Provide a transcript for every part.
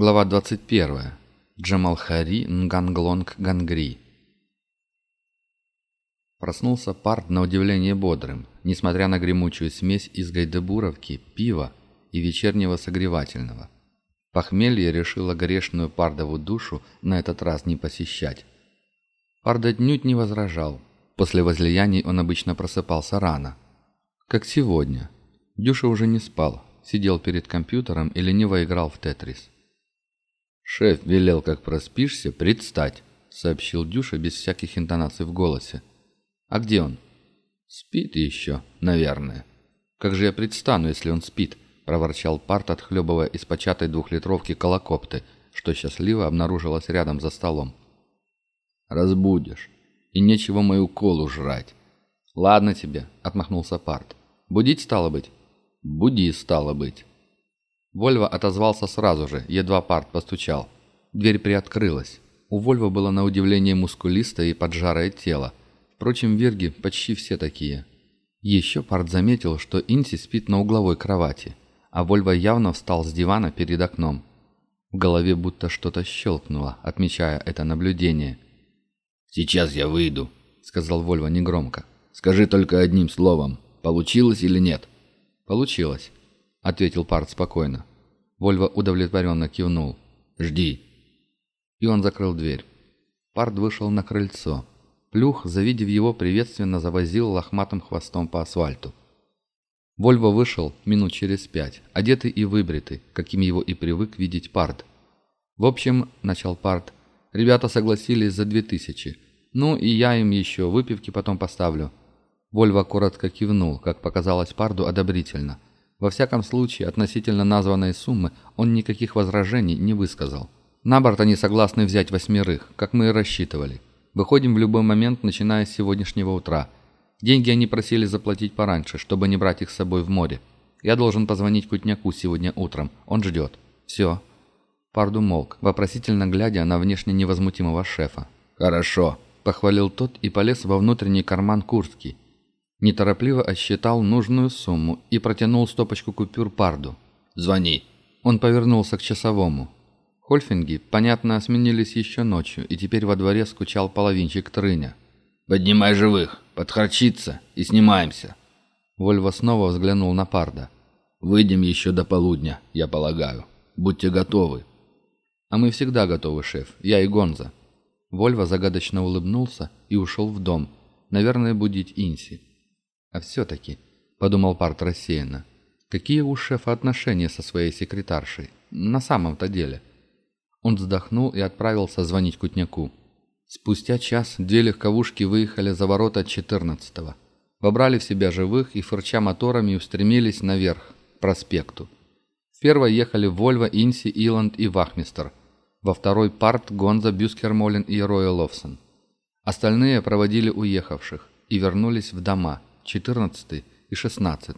Глава 21. Джамалхари Нганглонг Гангри. Проснулся Парт на удивление бодрым, несмотря на гремучую смесь из гайдебуровки, пива и вечернего согревательного. Похмелье решило грешную Пардову душу на этот раз не посещать. Пард отнюдь не возражал. После возлияний он обычно просыпался рано. Как сегодня. Дюша уже не спал, сидел перед компьютером и лениво играл в Тетрис. «Шеф велел, как проспишься, предстать», — сообщил Дюша без всяких интонаций в голосе. «А где он?» «Спит еще, наверное». «Как же я предстану, если он спит?» — проворчал Парт, отхлебывая из початой двухлитровки колокопты, что счастливо обнаружилось рядом за столом. «Разбудишь. И нечего мою колу жрать». «Ладно тебе», — отмахнулся Парт. «Будить стало быть?» «Буди, стало быть». Вольво отозвался сразу же, едва парт постучал. Дверь приоткрылась. У Вольво было на удивление мускулистое и поджарое тело. Впрочем, верги почти все такие. Еще парт заметил, что Инси спит на угловой кровати, а Вольво явно встал с дивана перед окном. В голове будто что-то щелкнуло, отмечая это наблюдение. «Сейчас я выйду», — сказал Вольво негромко. «Скажи только одним словом, получилось или нет?» «Получилось», — ответил Парт спокойно. Вольво удовлетворенно кивнул. «Жди». И он закрыл дверь. Парт вышел на крыльцо. Плюх, завидев его, приветственно завозил лохматым хвостом по асфальту. Вольво вышел минут через пять, одетый и выбритый, каким его и привык видеть Парт. «В общем, — начал Парт, — ребята согласились за две тысячи. Ну, и я им еще выпивки потом поставлю». Вольво коротко кивнул, как показалось Парду, одобрительно — во всяком случае, относительно названной суммы он никаких возражений не высказал. На борт они согласны взять восьмерых, как мы и рассчитывали. Выходим в любой момент, начиная с сегодняшнего утра. Деньги они просили заплатить пораньше, чтобы не брать их с собой в море. Я должен позвонить Кутняку сегодня утром. Он ждет. Все. Парду молк, вопросительно глядя на внешне невозмутимого шефа. «Хорошо», – похвалил тот и полез во внутренний карман куртки – Неторопливо отсчитал нужную сумму и протянул стопочку купюр Парду. «Звони». Он повернулся к часовому. Хольфинги, понятно, сменились еще ночью, и теперь во дворе скучал половинчик Трыня. «Поднимай живых, подхарчиться и снимаемся». Вольво снова взглянул на Парда. «Выйдем еще до полудня, я полагаю. Будьте готовы». «А мы всегда готовы, шеф. Я и Гонза». Вольво загадочно улыбнулся и ушел в дом. Наверное, будить Инси. А все-таки, подумал Парт рассеянно, какие у шефа отношения со своей секретаршей? На самом-то деле. Он вздохнул и отправился звонить Кутняку. Спустя час две легковушки выехали за ворота 14-го. Вобрали в себя живых и, фырча моторами, устремились наверх, к проспекту. В первой ехали Вольво, Инси, Иланд и Вахмистер. Во второй – Парт, Гонза, Бюскермолин и Роя Ловсон. Остальные проводили уехавших и вернулись в дома – 14 и 16.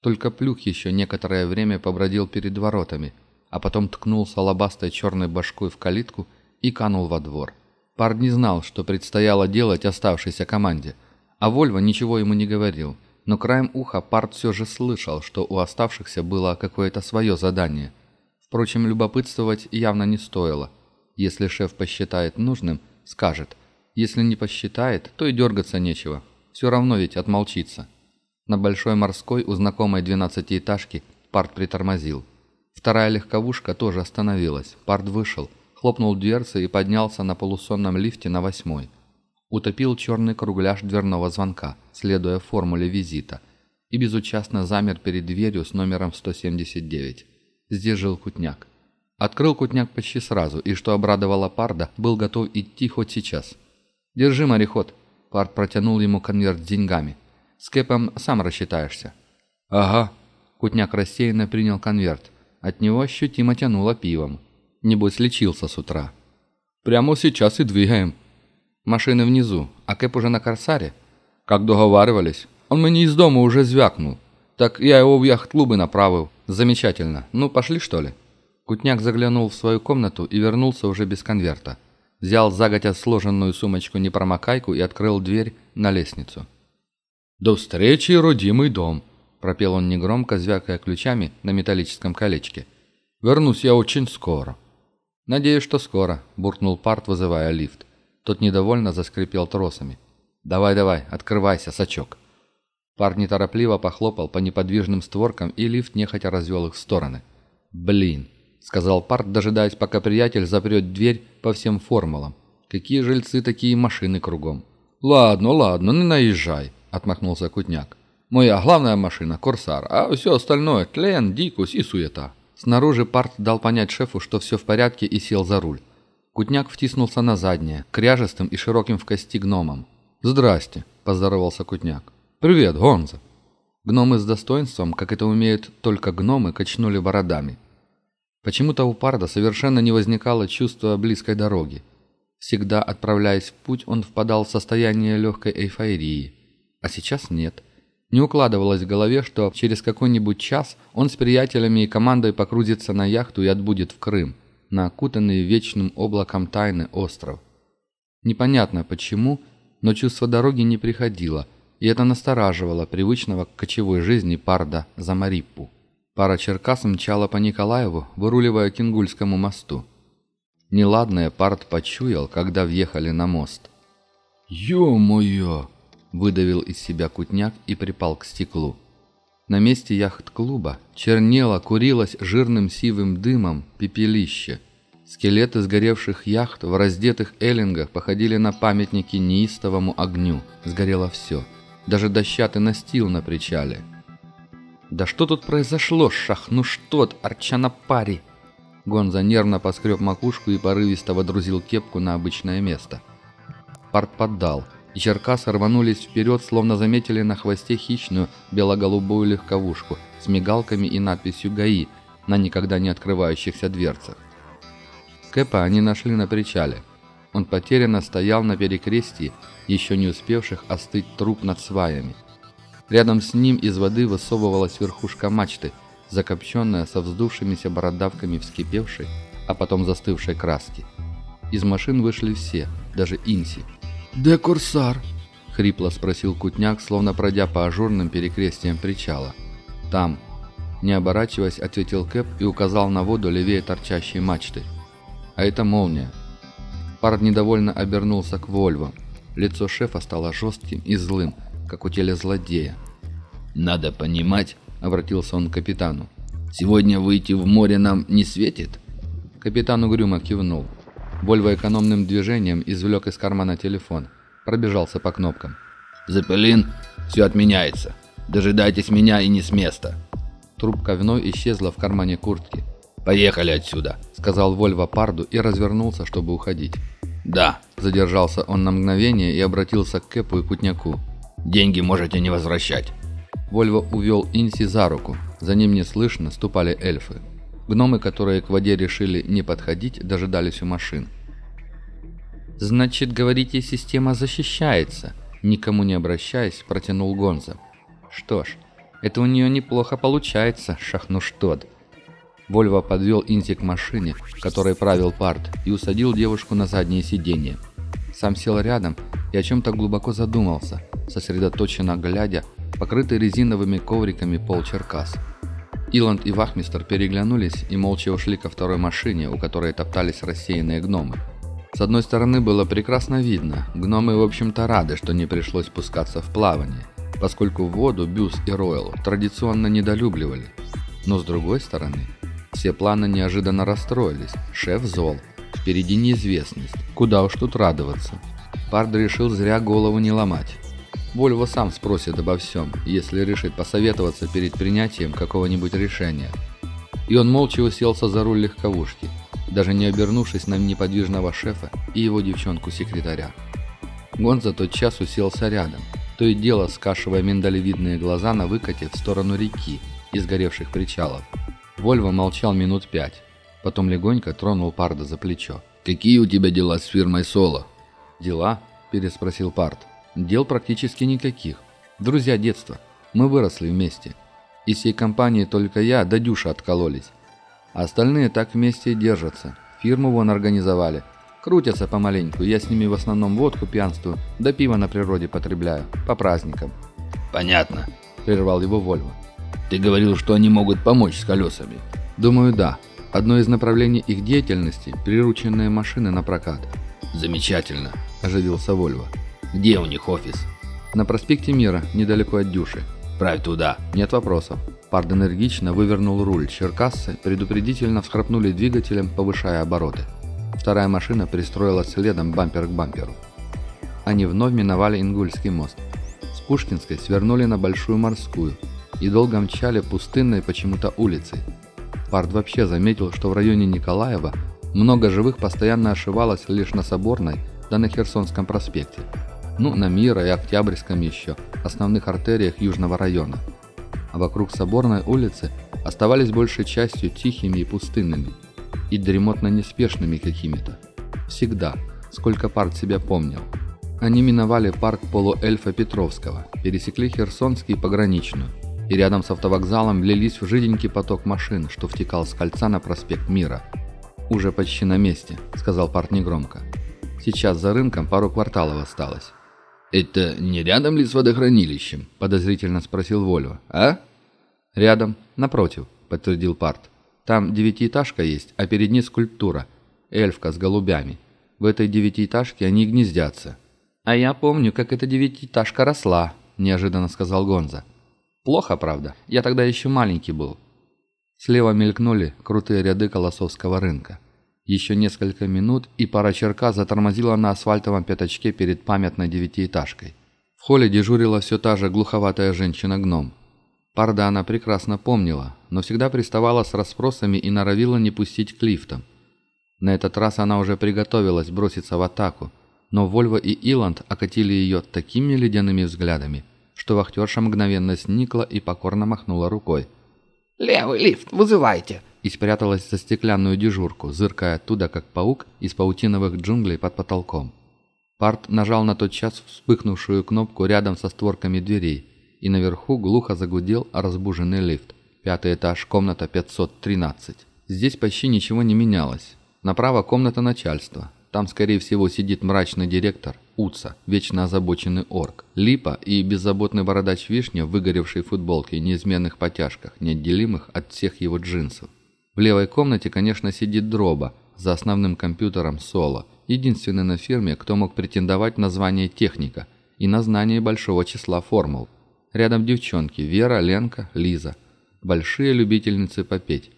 Только Плюх еще некоторое время побродил перед воротами, а потом ткнулся лобастой черной башкой в калитку и канул во двор. Пард не знал, что предстояло делать оставшейся команде, а Вольво ничего ему не говорил, но краем уха Пард все же слышал, что у оставшихся было какое-то свое задание. Впрочем, любопытствовать явно не стоило. Если шеф посчитает нужным, скажет. Если не посчитает, то и дергаться нечего, все равно ведь отмолчится. На Большой Морской у знакомой двенадцатиэтажки Парт притормозил. Вторая легковушка тоже остановилась. Парт вышел, хлопнул дверцы и поднялся на полусонном лифте на восьмой. Утопил черный кругляш дверного звонка, следуя формуле визита, и безучастно замер перед дверью с номером 179. Здесь жил Кутняк. Открыл Кутняк почти сразу, и, что обрадовало Парда, был готов идти хоть сейчас. «Держи, мореход», Парт протянул ему конверт с деньгами. «С Кэпом сам рассчитаешься». «Ага». Кутняк рассеянно принял конверт. От него ощутимо тянуло пивом. Небось, лечился с утра. «Прямо сейчас и двигаем». «Машины внизу, а Кэп уже на Корсаре?» «Как договаривались. Он мне из дома уже звякнул. Так я его в яхт-клубы направил». «Замечательно. Ну, пошли, что ли?» Кутняк заглянул в свою комнату и вернулся уже без конверта взял заготя сложенную сумочку-непромокайку и открыл дверь на лестницу. «До встречи, родимый дом!» – пропел он негромко, звякая ключами на металлическом колечке. Вернусь я очень скоро». «Надеюсь, что скоро», – буркнул Парт, вызывая лифт. Тот недовольно заскрипел тросами. «Давай-давай, открывайся, сачок». Парт неторопливо похлопал по неподвижным створкам, и лифт нехотя развел их в стороны. «Блин», – сказал Парт, дожидаясь, пока приятель запрет дверь по всем формулам. «Какие жильцы, такие машины кругом». «Ладно, ладно, не наезжай», – отмахнулся Кутняк. «Моя главная машина – Корсар, а все остальное – тлен, дикость и суета». Снаружи Парт дал понять шефу, что все в порядке и сел за руль. Кутняк втиснулся на заднее, кряжестым и широким в кости гномом. «Здрасте», – поздоровался Кутняк. «Привет, Гонза». Гномы с достоинством, как это умеют только гномы, качнули бородами. Почему-то у Парда совершенно не возникало чувства близкой дороги. Всегда отправляясь в путь, он впадал в состояние легкой эйфории. А сейчас нет. Не укладывалось в голове, что через какой-нибудь час он с приятелями и командой погрузится на яхту и отбудет в Крым, на окутанный вечным облаком тайны остров. Непонятно почему, но чувство дороги не приходило, и это настораживало привычного к кочевой жизни парда за Мариппу. Пара Черкас мчала по Николаеву, выруливая к Ингульскому мосту. Неладное пард почуял, когда въехали на мост. «Ё-моё!» выдавил из себя кутняк и припал к стеклу. На месте яхт-клуба чернело, курилось жирным сивым дымом пепелище. Скелеты сгоревших яхт в раздетых эллингах походили на памятники неистовому огню. Сгорело все. Даже дощатый настил на причале. «Да что тут произошло, шах? Ну что арча на паре!» Гонза нервно поскреб макушку и порывисто водрузил кепку на обычное место. Парт поддал – и Черкасы рванулись вперед, словно заметили на хвосте хищную бело-голубую легковушку с мигалками и надписью «ГАИ» на никогда не открывающихся дверцах. Кэпа они нашли на причале. Он потерянно стоял на перекрестии, еще не успевших остыть труп над сваями. Рядом с ним из воды высовывалась верхушка мачты, закопченная со вздувшимися бородавками вскипевшей, а потом застывшей краски. Из машин вышли все, даже Инси – «Де Корсар?» — хрипло спросил Кутняк, словно пройдя по ажурным перекрестиям причала. «Там». Не оборачиваясь, ответил Кэп и указал на воду левее торчащей мачты. «А это молния». Пард недовольно обернулся к Вольво. Лицо шефа стало жестким и злым, как у телезлодея. «Надо понимать», — обратился он к капитану. «Сегодня выйти в море нам не светит?» Капитан угрюмо кивнул. Вольво экономным движением извлек из кармана телефон. Пробежался по кнопкам. «Запелин, все отменяется. Дожидайтесь меня и не с места». Трубка вновь исчезла в кармане куртки. «Поехали отсюда», — сказал Вольво Парду и развернулся, чтобы уходить. «Да», — задержался он на мгновение и обратился к Кэпу и Кутняку. «Деньги можете не возвращать». Вольво увел Инси за руку. За ним неслышно ступали эльфы. Гномы, которые к воде решили не подходить, дожидались у машин. «Значит, говорите, система защищается?» Никому не обращаясь, протянул Гонза. «Что ж, это у нее неплохо получается, шахнуштод». Вольво подвел Инзи к машине, которой правил Парт, и усадил девушку на заднее сиденье. Сам сел рядом и о чем-то глубоко задумался, сосредоточенно глядя, покрытый резиновыми ковриками пол Черкас. Иланд и Вахмистер переглянулись и молча ушли ко второй машине, у которой топтались рассеянные гномы. С одной стороны было прекрасно видно, гномы в общем-то рады, что не пришлось спускаться в плавание, поскольку воду Бюс и Ройл традиционно недолюбливали. Но с другой стороны, все планы неожиданно расстроились, шеф зол, впереди неизвестность, куда уж тут радоваться. Пард решил зря голову не ломать. Вольво сам спросит обо всем, если решит посоветоваться перед принятием какого-нибудь решения. И он молча уселся за руль легковушки, даже не обернувшись на неподвижного шефа и его девчонку-секретаря. Гонза тот час уселся рядом, то и дело скашивая миндалевидные глаза на выкате в сторону реки и сгоревших причалов. Вольво молчал минут пять, потом легонько тронул Парда за плечо. «Какие у тебя дела с фирмой Соло?» «Дела?» – переспросил Пард. Дел практически никаких. Друзья детства. Мы выросли вместе. Из всей компании только я да Дюша откололись. А остальные так вместе и держатся. Фирму вон организовали. Крутятся помаленьку, я с ними в основном водку пьянствую, да пиво на природе потребляю, по праздникам. «Понятно», — прервал его Вольво. «Ты говорил, что они могут помочь с колесами». «Думаю, да», — Одно из направлений их деятельности – прирученные машины на прокат. «Замечательно», – оживился Вольво. «Где у них офис?» «На проспекте Мира, недалеко от Дюши». «Правь туда». «Нет вопросов». Пард энергично вывернул руль. Черкассы предупредительно всхрапнули двигателем, повышая обороты. Вторая машина пристроилась следом бампер к бамперу. Они вновь миновали Ингульский мост. С Пушкинской свернули на Большую Морскую и долго мчали пустынной почему-то улицей. Пард вообще заметил, что в районе Николаева много живых постоянно ошивалось лишь на Соборной да на Херсонском проспекте. Ну, на Мира и Октябрьском еще, основных артериях Южного района. А вокруг Соборной улицы оставались большей частью тихими и пустынными, и дремотно-неспешными какими-то. Всегда, сколько Пард себя помнил. Они миновали парк полуэльфа Петровского, пересекли Херсонский и Пограничную, и рядом с автовокзалом влились в жиденький поток машин, что втекал с кольца на проспект Мира. «Уже почти на месте», — сказал парт негромко. «Сейчас за рынком пару кварталов осталось». «Это не рядом ли с водохранилищем?» — подозрительно спросил Вольво. «А?» «Рядом, напротив», — подтвердил парт. «Там девятиэтажка есть, а перед ней скульптура. Эльфка с голубями. В этой девятиэтажке они гнездятся». «А я помню, как эта девятиэтажка росла», — неожиданно сказал Гонза. Плохо, правда. Я тогда еще маленький был. Слева мелькнули крутые ряды Колосовского рынка. Еще несколько минут, и пара черка затормозила на асфальтовом пятачке перед памятной девятиэтажкой. В холле дежурила все та же глуховатая женщина-гном. Парда она прекрасно помнила, но всегда приставала с расспросами и норовила не пустить к лифтам. На этот раз она уже приготовилась броситься в атаку, но Вольво и Иланд окатили ее такими ледяными взглядами – что вахтерша мгновенно сникла и покорно махнула рукой. «Левый лифт, вызывайте!» и спряталась за стеклянную дежурку, зыркая оттуда, как паук из паутиновых джунглей под потолком. Парт нажал на тот час вспыхнувшую кнопку рядом со створками дверей, и наверху глухо загудел разбуженный лифт. Пятый этаж, комната 513. Здесь почти ничего не менялось. Направо комната начальства, там, скорее всего, сидит мрачный директор, Уца, вечно озабоченный орк, Липа и беззаботный бородач Вишня в выгоревшей футболке и неизменных потяжках, неотделимых от всех его джинсов. В левой комнате, конечно, сидит Дроба, за основным компьютером Соло, единственный на фирме, кто мог претендовать на звание техника и на знание большого числа формул. Рядом девчонки Вера, Ленка, Лиза. Большие любительницы попеть.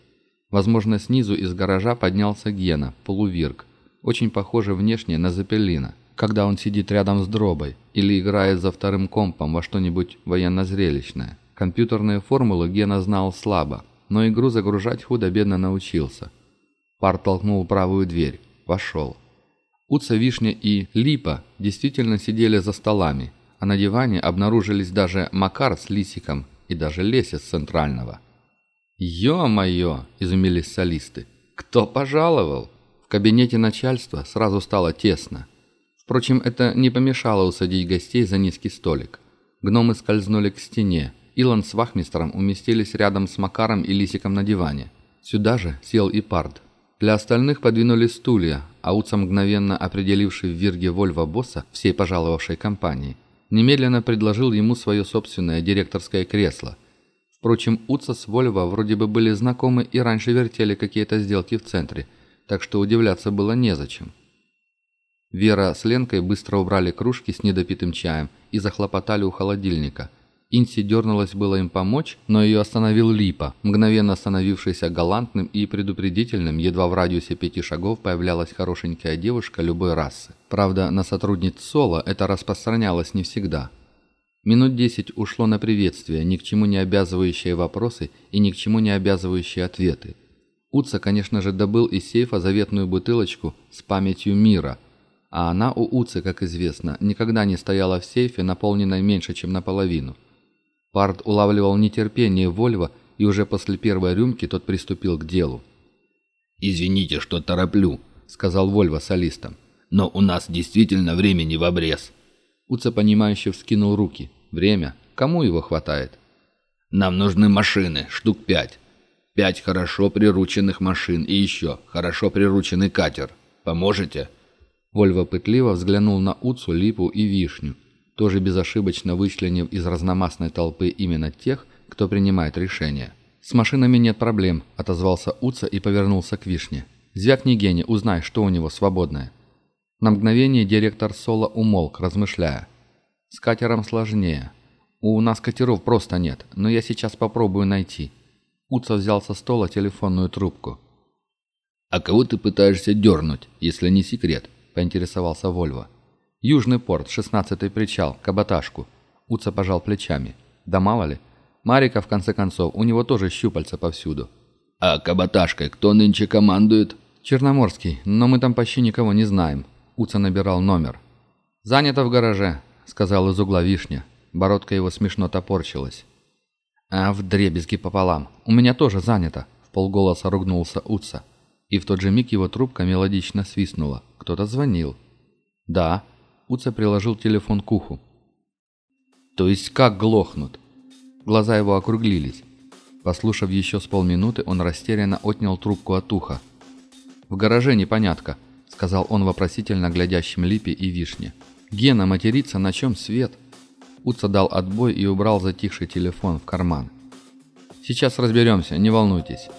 Возможно, снизу из гаража поднялся Гена, полувирк, очень похоже внешне на Запеллина, когда он сидит рядом с дробой или играет за вторым компом во что-нибудь военно-зрелищное. Компьютерные формулы Гена знал слабо, но игру загружать худо-бедно научился. Пар толкнул правую дверь. Вошел. Уца, Вишня и Липа действительно сидели за столами, а на диване обнаружились даже Макар с Лисиком и даже Леся с Центрального. «Ё-моё!» – изумились солисты. «Кто пожаловал?» кабинете начальства сразу стало тесно. Впрочем, это не помешало усадить гостей за низкий столик. Гномы скользнули к стене. Илон с вахмистром уместились рядом с Макаром и Лисиком на диване. Сюда же сел и Пард. Для остальных подвинули стулья, а Уца, мгновенно определивший в Вирге Вольва босса всей пожаловавшей компании, немедленно предложил ему свое собственное директорское кресло. Впрочем, Уца с Вольво вроде бы были знакомы и раньше вертели какие-то сделки в центре – так что удивляться было незачем. Вера с Ленкой быстро убрали кружки с недопитым чаем и захлопотали у холодильника. Инси дернулась было им помочь, но ее остановил Липа, мгновенно становившийся галантным и предупредительным, едва в радиусе пяти шагов появлялась хорошенькая девушка любой расы. Правда, на сотрудниц Соло это распространялось не всегда. Минут десять ушло на приветствие, ни к чему не обязывающие вопросы и ни к чему не обязывающие ответы. Уца, конечно же, добыл из сейфа заветную бутылочку с памятью мира, а она у Уцы, как известно, никогда не стояла в сейфе, наполненной меньше, чем наполовину. Парт улавливал нетерпение Вольва, и уже после первой рюмки тот приступил к делу. «Извините, что тороплю», — сказал Вольво солистом. «Но у нас действительно времени в обрез». Уца, понимающе вскинул руки. «Время? Кому его хватает?» «Нам нужны машины, штук пять пять хорошо прирученных машин и еще хорошо прирученный катер. Поможете?» Вольво пытливо взглянул на Уцу, Липу и Вишню, тоже безошибочно вычленив из разномастной толпы именно тех, кто принимает решения. «С машинами нет проблем», — отозвался Уца и повернулся к Вишне. «Звякни Гене, узнай, что у него свободное». На мгновение директор Соло умолк, размышляя. «С катером сложнее. У нас катеров просто нет, но я сейчас попробую найти». Уца взял со стола телефонную трубку. «А кого ты пытаешься дернуть, если не секрет?» – поинтересовался Вольво. «Южный порт, шестнадцатый причал, каботажку». Уца пожал плечами. «Да мало ли. Марика, в конце концов, у него тоже щупальца повсюду». «А каботажкой кто нынче командует?» «Черноморский, но мы там почти никого не знаем. Уца набирал номер. «Занято в гараже», — сказал из угла вишня. Бородка его смешно топорчилась. «А в дребезги пополам. У меня тоже занято», — в полголоса ругнулся Уца. И в тот же миг его трубка мелодично свистнула. Кто-то звонил. «Да». Уца приложил телефон к уху. «То есть как глохнут?» Глаза его округлились. Послушав еще с полминуты, он растерянно отнял трубку от уха. «В гараже непонятка», сказал он вопросительно глядящим Липе и Вишне. «Гена матерится, на чем свет?» Уца дал отбой и убрал затихший телефон в карман. «Сейчас разберемся, не волнуйтесь».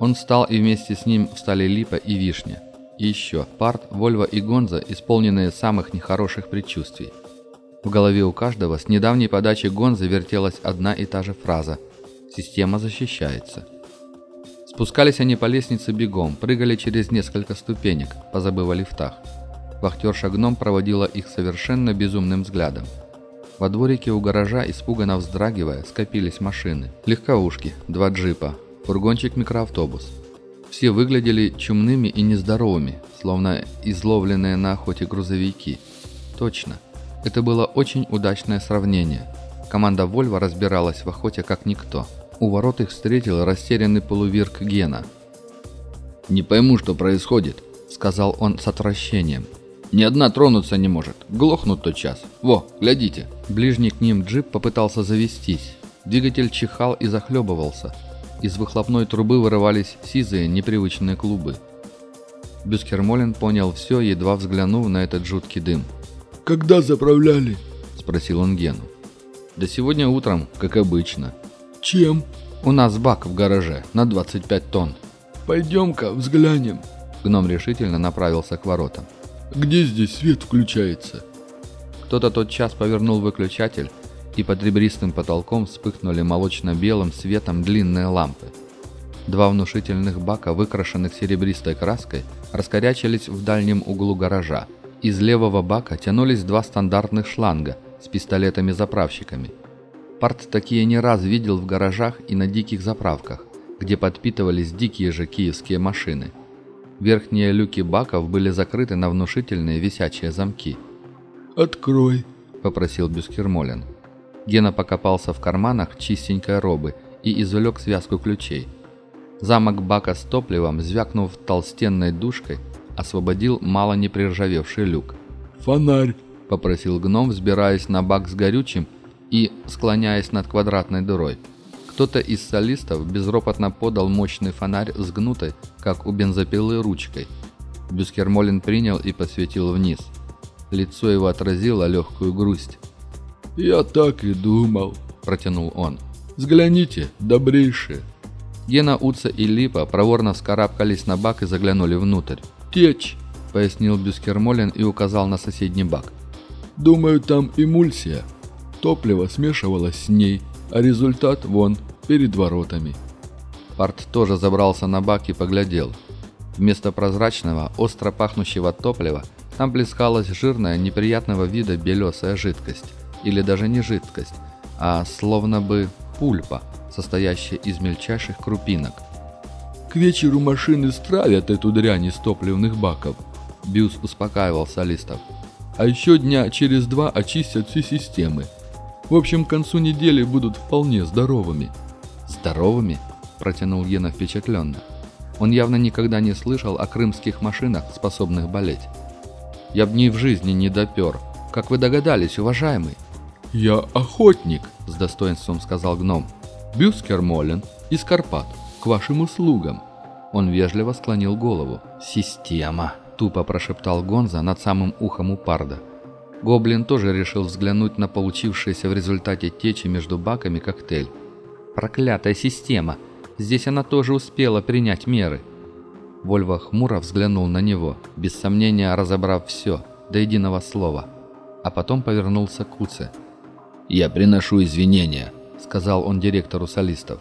Он встал, и вместе с ним встали Липа и Вишня. И еще Парт, Вольва и Гонза, исполненные самых нехороших предчувствий. В голове у каждого с недавней подачи Гонзы вертелась одна и та же фраза «Система защищается». Спускались они по лестнице бегом, прыгали через несколько ступенек, позабыв о лифтах. Вахтерша гном проводила их совершенно безумным взглядом. Во дворике у гаража, испуганно вздрагивая, скопились машины. Легковушки, два джипа, фургончик-микроавтобус. Все выглядели чумными и нездоровыми, словно изловленные на охоте грузовики. Точно. Это было очень удачное сравнение. Команда Вольва разбиралась в охоте как никто. У ворот их встретил растерянный полувирк Гена. «Не пойму, что происходит», — сказал он с отвращением. «Ни одна тронуться не может. Глохнут тот час. Во, глядите». Ближний к ним джип попытался завестись. Двигатель чихал и захлебывался. Из выхлопной трубы вырывались сизые, непривычные клубы. Бюскермолин понял все, едва взглянув на этот жуткий дым. «Когда заправляли?» – спросил он Гену. «Да сегодня утром, как обычно», «Чем?» «У нас бак в гараже на 25 тонн». «Пойдем-ка взглянем». Гном решительно направился к воротам. «Где здесь свет включается?» Кто-то тот час повернул выключатель, и под ребристым потолком вспыхнули молочно-белым светом длинные лампы. Два внушительных бака, выкрашенных серебристой краской, раскорячились в дальнем углу гаража. Из левого бака тянулись два стандартных шланга с пистолетами-заправщиками – Парт такие не раз видел в гаражах и на диких заправках, где подпитывались дикие же киевские машины. Верхние люки баков были закрыты на внушительные висячие замки. «Открой», — попросил Бюскермолен. Гена покопался в карманах чистенькой робы и извлек связку ключей. Замок бака с топливом, звякнув толстенной душкой, освободил мало не приржавевший люк. «Фонарь», — попросил гном, взбираясь на бак с горючим и склоняясь над квадратной дырой. Кто-то из солистов безропотно подал мощный фонарь с гнутой, как у бензопилы, ручкой. Бюскермолин принял и посветил вниз. Лицо его отразило легкую грусть. «Я так и думал», – протянул он. «Взгляните, добрейшие». Гена, Уца и Липа проворно вскарабкались на бак и заглянули внутрь. «Течь», – пояснил Бюскермолин и указал на соседний бак. «Думаю, там эмульсия». Топливо смешивалось с ней, а результат вон, перед воротами. Парт тоже забрался на бак и поглядел. Вместо прозрачного, остро пахнущего топлива, там плескалась жирная, неприятного вида белесая жидкость. Или даже не жидкость, а словно бы пульпа, состоящая из мельчайших крупинок. «К вечеру машины стравят эту дрянь из топливных баков», Бьюз успокаивал солистов. «А еще дня через два очистят все системы. В общем, к концу недели будут вполне здоровыми». «Здоровыми?» – протянул Гена впечатленно. Он явно никогда не слышал о крымских машинах, способных болеть. «Я б ни в жизни не допер. Как вы догадались, уважаемый?» «Я охотник», – с достоинством сказал гном. «Бюскер Молен из Карпат, к вашим услугам». Он вежливо склонил голову. «Система», – тупо прошептал Гонза над самым ухом у Парда. Гоблин тоже решил взглянуть на получившийся в результате течи между баками коктейль. «Проклятая система! Здесь она тоже успела принять меры. Вольво хмуро взглянул на него, без сомнения разобрав все, до единого слова. А потом повернулся к Куце. «Я приношу извинения», — сказал он директору солистов.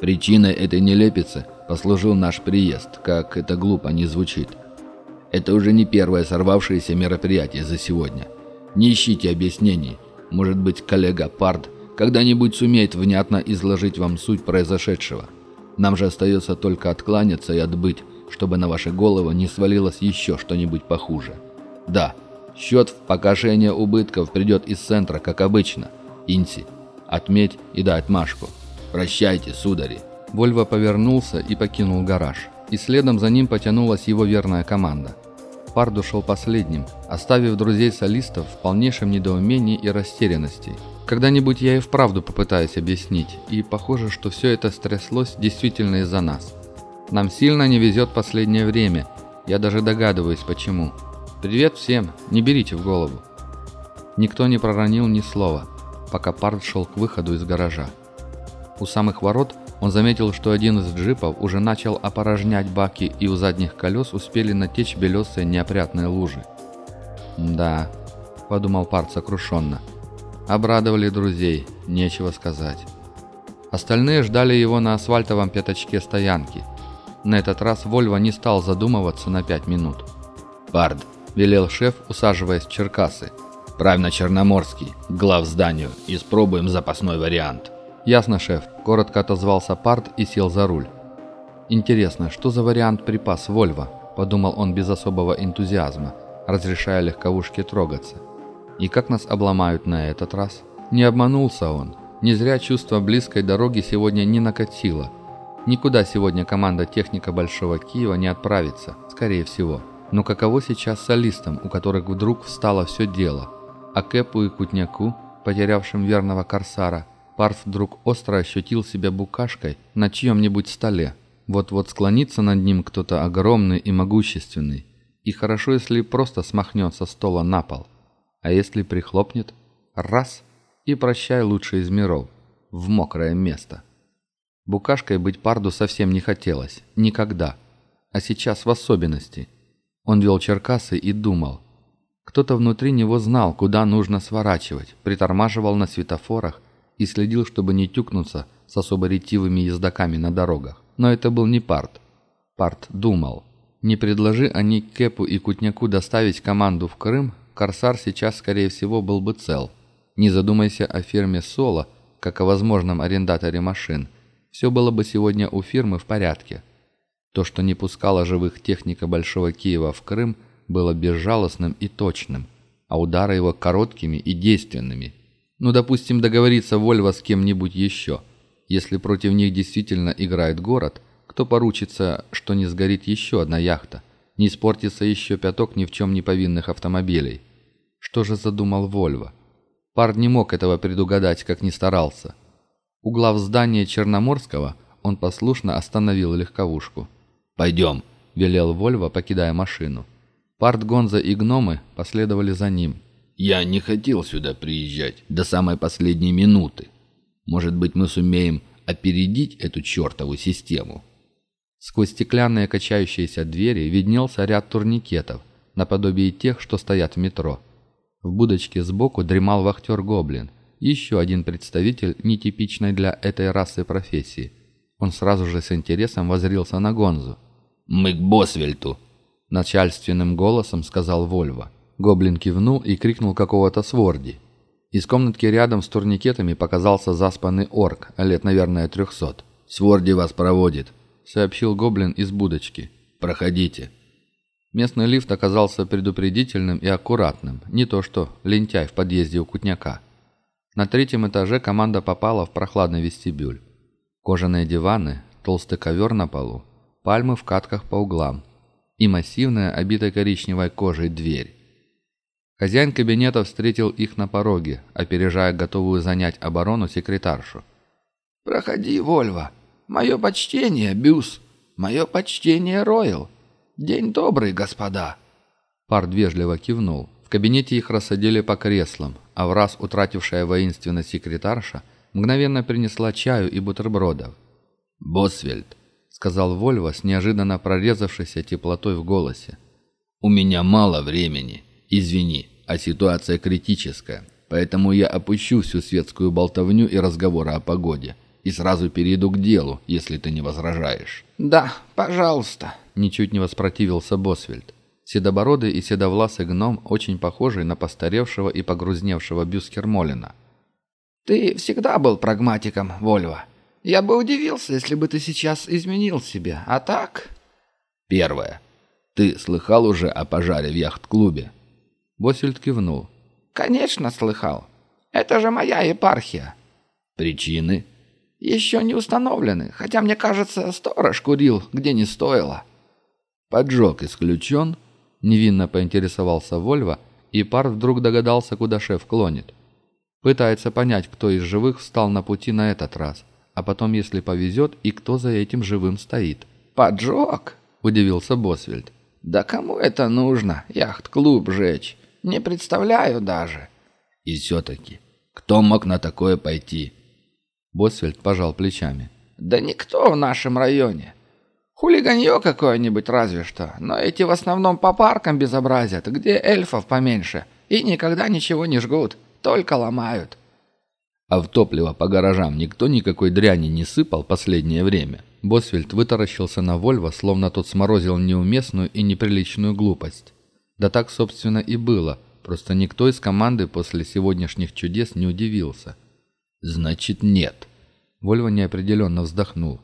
«Причиной этой нелепицы послужил наш приезд, как это глупо не звучит. Это уже не первое сорвавшееся мероприятие за сегодня. Не ищите объяснений. Может быть, коллега Пард когда-нибудь сумеет внятно изложить вам суть произошедшего. Нам же остается только откланяться и отбыть, чтобы на ваши головы не свалилось еще что-нибудь похуже. Да, счет в погашение убытков придет из центра, как обычно. Инси, отметь и дай отмашку. Прощайте, судари. Вольво повернулся и покинул гараж и следом за ним потянулась его верная команда. Парду шел последним, оставив друзей-солистов в полнейшем недоумении и растерянности. Когда-нибудь я и вправду попытаюсь объяснить, и похоже, что все это стряслось действительно из-за нас. Нам сильно не везет последнее время, я даже догадываюсь почему. Привет всем, не берите в голову. Никто не проронил ни слова, пока Пард шел к выходу из гаража. У самых ворот он заметил, что один из джипов уже начал опорожнять баки, и у задних колес успели натечь белесые неопрятные лужи. «Да», — подумал Парт сокрушенно, — «обрадовали друзей, нечего сказать». Остальные ждали его на асфальтовом пятачке стоянки. На этот раз Вольво не стал задумываться на пять минут. «Пард», — велел шеф, усаживаясь в Черкасы, — «правь Черноморский, глав зданию, и спробуем запасной вариант». «Ясно, шеф», – коротко отозвался Парт и сел за руль. «Интересно, что за вариант припас Вольво?» – подумал он без особого энтузиазма, разрешая легковушке трогаться. «И как нас обломают на этот раз?» Не обманулся он. Не зря чувство близкой дороги сегодня не накатило. Никуда сегодня команда техника Большого Киева не отправится, скорее всего. Но каково сейчас солистам, у которых вдруг встало все дело? А Кэпу и Кутняку, потерявшим верного корсара – Парф вдруг остро ощутил себя букашкой на чьем-нибудь столе. Вот-вот склонится над ним кто-то огромный и могущественный. И хорошо, если просто смахнет со стола на пол. А если прихлопнет? Раз – и прощай лучший из миров. В мокрое место. Букашкой быть Парду совсем не хотелось. Никогда. А сейчас в особенности. Он вел Черкасы и думал. Кто-то внутри него знал, куда нужно сворачивать, притормаживал на светофорах, и следил, чтобы не тюкнуться с особо ретивыми ездаками на дорогах. Но это был не Парт. Парт думал. Не предложи они Кэпу и Кутняку доставить команду в Крым, Корсар сейчас, скорее всего, был бы цел. Не задумайся о фирме Соло, как о возможном арендаторе машин. Все было бы сегодня у фирмы в порядке. То, что не пускало живых техника Большого Киева в Крым, было безжалостным и точным, а удары его короткими и действенными – ну, допустим, договориться Вольво с кем-нибудь еще. Если против них действительно играет город, кто поручится, что не сгорит еще одна яхта, не испортится еще пяток ни в чем не повинных автомобилей? Что же задумал Вольво? Пар не мог этого предугадать, как ни старался. У глав здания Черноморского он послушно остановил легковушку. «Пойдем», — велел Вольво, покидая машину. Парт Гонза и гномы последовали за ним — я не хотел сюда приезжать до самой последней минуты. Может быть, мы сумеем опередить эту чертову систему?» Сквозь стеклянные качающиеся двери виднелся ряд турникетов, наподобие тех, что стоят в метро. В будочке сбоку дремал вахтер-гоблин, еще один представитель нетипичной для этой расы профессии. Он сразу же с интересом возрился на Гонзу. «Мы к Босвельту!» – начальственным голосом сказал Вольво. Гоблин кивнул и крикнул какого-то сворди. Из комнатки рядом с турникетами показался заспанный орк, лет, наверное, трехсот. «Сворди вас проводит», — сообщил гоблин из будочки. «Проходите». Местный лифт оказался предупредительным и аккуратным, не то что лентяй в подъезде у Кутняка. На третьем этаже команда попала в прохладный вестибюль. Кожаные диваны, толстый ковер на полу, пальмы в катках по углам и массивная, обитая коричневой кожей дверь. Хозяин кабинета встретил их на пороге, опережая готовую занять оборону секретаршу. «Проходи, Вольво. Мое почтение, Бюс. Мое почтение, Ройл. День добрый, господа». Пард вежливо кивнул. В кабинете их рассадили по креслам, а в раз утратившая воинственность секретарша мгновенно принесла чаю и бутербродов. «Босвельд», — сказал Вольво с неожиданно прорезавшейся теплотой в голосе. «У меня мало времени. Извини, а ситуация критическая, поэтому я опущу всю светскую болтовню и разговоры о погоде и сразу перейду к делу, если ты не возражаешь». «Да, пожалуйста», — ничуть не воспротивился Босвельд. Седобородый и седовласый гном, очень похожий на постаревшего и погрузневшего Бюскермолина. «Ты всегда был прагматиком, Вольво. Я бы удивился, если бы ты сейчас изменил себя, а так...» «Первое. Ты слыхал уже о пожаре в яхт-клубе?» Босвельд кивнул. «Конечно слыхал. Это же моя епархия». «Причины?» «Еще не установлены, хотя, мне кажется, сторож курил, где не стоило». «Поджог исключен?» Невинно поинтересовался Вольво, и пар вдруг догадался, куда шеф клонит. Пытается понять, кто из живых встал на пути на этот раз, а потом, если повезет, и кто за этим живым стоит. «Поджог?» – удивился Босвельд. «Да кому это нужно, яхт-клуб жечь? Не представляю даже». «И все-таки, кто мог на такое пойти?» Босвельд пожал плечами. «Да никто в нашем районе. Хулиганье какое-нибудь разве что, но эти в основном по паркам безобразят, где эльфов поменьше, и никогда ничего не жгут, только ломают. А в топливо по гаражам никто никакой дряни не сыпал последнее время. Босвельд вытаращился на Вольво, словно тот сморозил неуместную и неприличную глупость. Да так, собственно, и было, просто никто из команды после сегодняшних чудес не удивился. «Значит, нет». Вольво неопределенно вздохнул.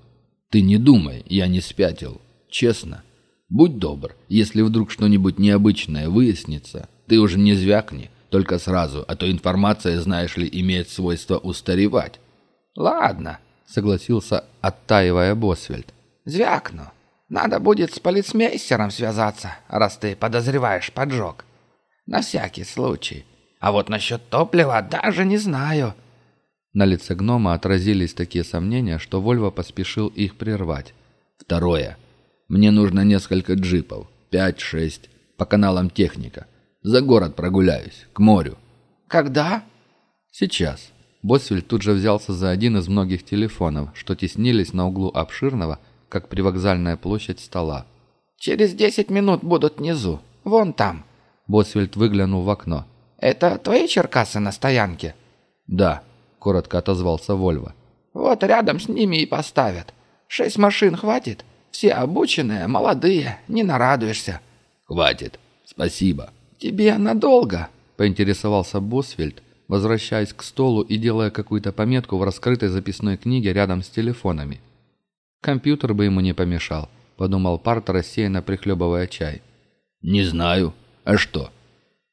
Ты не думай, я не спятил. Честно. Будь добр, если вдруг что-нибудь необычное выяснится, ты уже не звякни, только сразу, а то информация, знаешь ли, имеет свойство устаревать. Ладно, согласился, оттаивая Босвельд. Звякну. Надо будет с полицмейстером связаться, раз ты подозреваешь поджог. На всякий случай. А вот насчет топлива даже не знаю. На лице гнома отразились такие сомнения, что Вольво поспешил их прервать. «Второе. Мне нужно несколько джипов. Пять-шесть. По каналам техника. За город прогуляюсь. К морю». «Когда?» «Сейчас». Босвель тут же взялся за один из многих телефонов, что теснились на углу обширного, как привокзальная площадь стола. «Через десять минут будут внизу. Вон там». Босвельд выглянул в окно. «Это твои черкасы на стоянке?» «Да» коротко отозвался Вольво. «Вот рядом с ними и поставят. Шесть машин хватит? Все обученные, молодые, не нарадуешься». «Хватит. Спасибо». «Тебе надолго?» — поинтересовался Босвельд, возвращаясь к столу и делая какую-то пометку в раскрытой записной книге рядом с телефонами. «Компьютер бы ему не помешал», — подумал Парт, рассеянно прихлебывая чай. «Не знаю. А что?»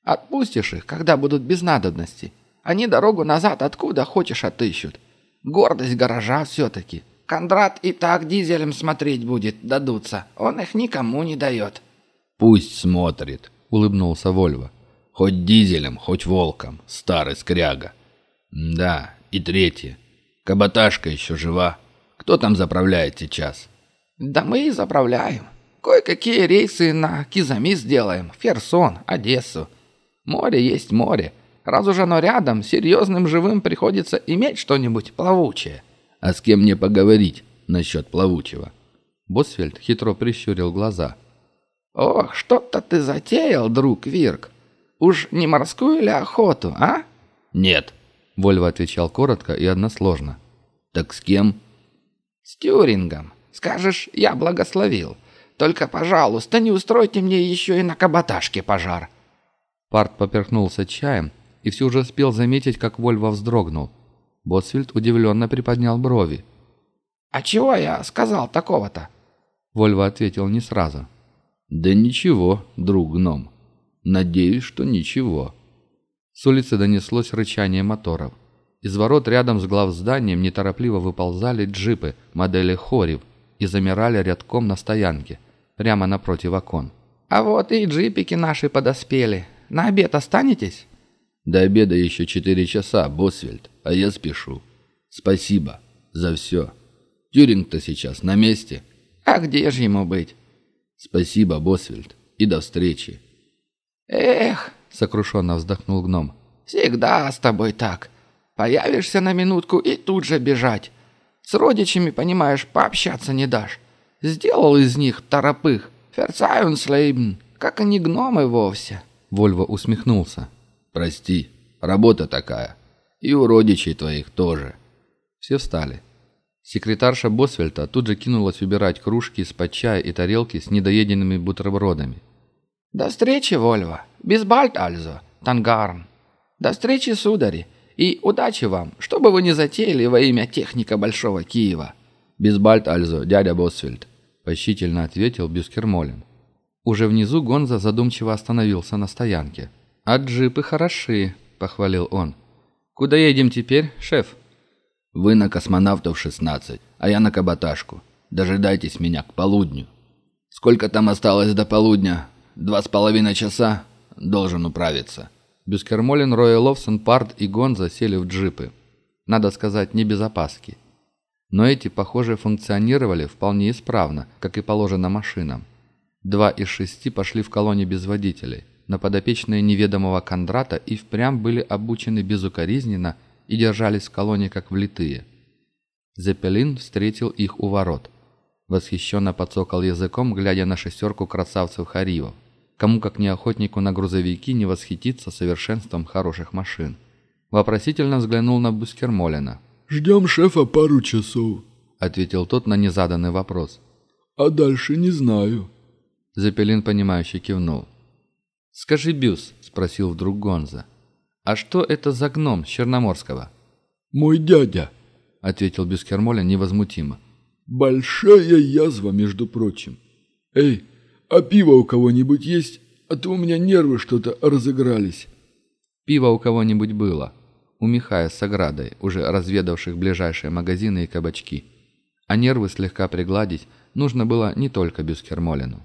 «Отпустишь их, когда будут без надобности. Они дорогу назад откуда хочешь отыщут. Гордость гаража все-таки. Кондрат и так дизелем смотреть будет, дадутся. Он их никому не дает». «Пусть смотрит», — улыбнулся Вольво. «Хоть дизелем, хоть волком, старый скряга». «Да, и третье. Каботажка еще жива. Кто там заправляет сейчас?» «Да мы и заправляем. Кое-какие рейсы на Кизами сделаем, Ферсон, Одессу. Море есть море. Раз уж оно рядом, серьезным живым приходится иметь что-нибудь плавучее. А с кем мне поговорить насчет плавучего? Босфельд хитро прищурил глаза. «Ох, что-то ты затеял, друг Вирк. Уж не морскую ли охоту, а?» «Нет», — Вольво отвечал коротко и односложно. «Так с кем?» «С Тюрингом. Скажешь, я благословил. Только, пожалуйста, не устройте мне еще и на каботажке пожар». Парт поперхнулся чаем, и все же успел заметить, как Вольво вздрогнул. Босфильд удивленно приподнял брови. «А чего я сказал такого-то?» Вольво ответил не сразу. «Да ничего, друг гном. Надеюсь, что ничего». С улицы донеслось рычание моторов. Из ворот рядом с главзданием неторопливо выползали джипы модели Хорив и замирали рядком на стоянке, прямо напротив окон. «А вот и джипики наши подоспели. На обед останетесь?» До обеда еще четыре часа, Босвельд, а я спешу. Спасибо за все. Тюринг-то сейчас на месте. А где же ему быть? Спасибо, Босвельд, и до встречи. Эх, сокрушенно вздохнул гном. Всегда с тобой так. Появишься на минутку и тут же бежать. С родичами, понимаешь, пообщаться не дашь. Сделал из них торопых. Ферцайунслейбн, как они гномы вовсе». Вольво усмехнулся. «Прости, работа такая. И у родичей твоих тоже». Все встали. Секретарша Босвельта тут же кинулась убирать кружки из-под чая и тарелки с недоеденными бутербродами. «До встречи, Вольво. Бисбальт альзо, Тангарн. До встречи, судари. И удачи вам, что бы вы ни затеяли во имя техника Большого Киева». «Бисбальт альзо, дядя Босвельд», — почтительно ответил Бюскермолин. Уже внизу Гонза задумчиво остановился на стоянке. «А джипы хороши», — похвалил он. «Куда едем теперь, шеф?» «Вы на космонавтов 16, а я на каботажку. Дожидайтесь меня к полудню. Сколько там осталось до полудня? Два с половиной часа? Должен управиться». Бюскермолин, Роя Ловсон, Парт и Гонза сели в джипы. Надо сказать, не без опаски. Но эти, похоже, функционировали вполне исправно, как и положено машинам. Два из шести пошли в колонии без водителей, но подопечные неведомого Кондрата и впрямь были обучены безукоризненно и держались в колонии как влитые. Зеппелин встретил их у ворот. Восхищенно подсокал языком, глядя на шестерку красавцев-харивов. Кому как не охотнику на грузовики не восхититься совершенством хороших машин. Вопросительно взглянул на Бускермолина. «Ждем шефа пару часов», — ответил тот на незаданный вопрос. «А дальше не знаю». Запелин, понимающе кивнул. «Скажи, Бюс», — спросил вдруг Гонза, «А что это за гном с Черноморского?» «Мой дядя», — ответил Бескермоля невозмутимо. «Большая язва, между прочим. Эй, а пиво у кого-нибудь есть? А то у меня нервы что-то разыгрались». Пиво у кого-нибудь было. У Михая с оградой, уже разведавших ближайшие магазины и кабачки. А нервы слегка пригладить нужно было не только Бюскермолину.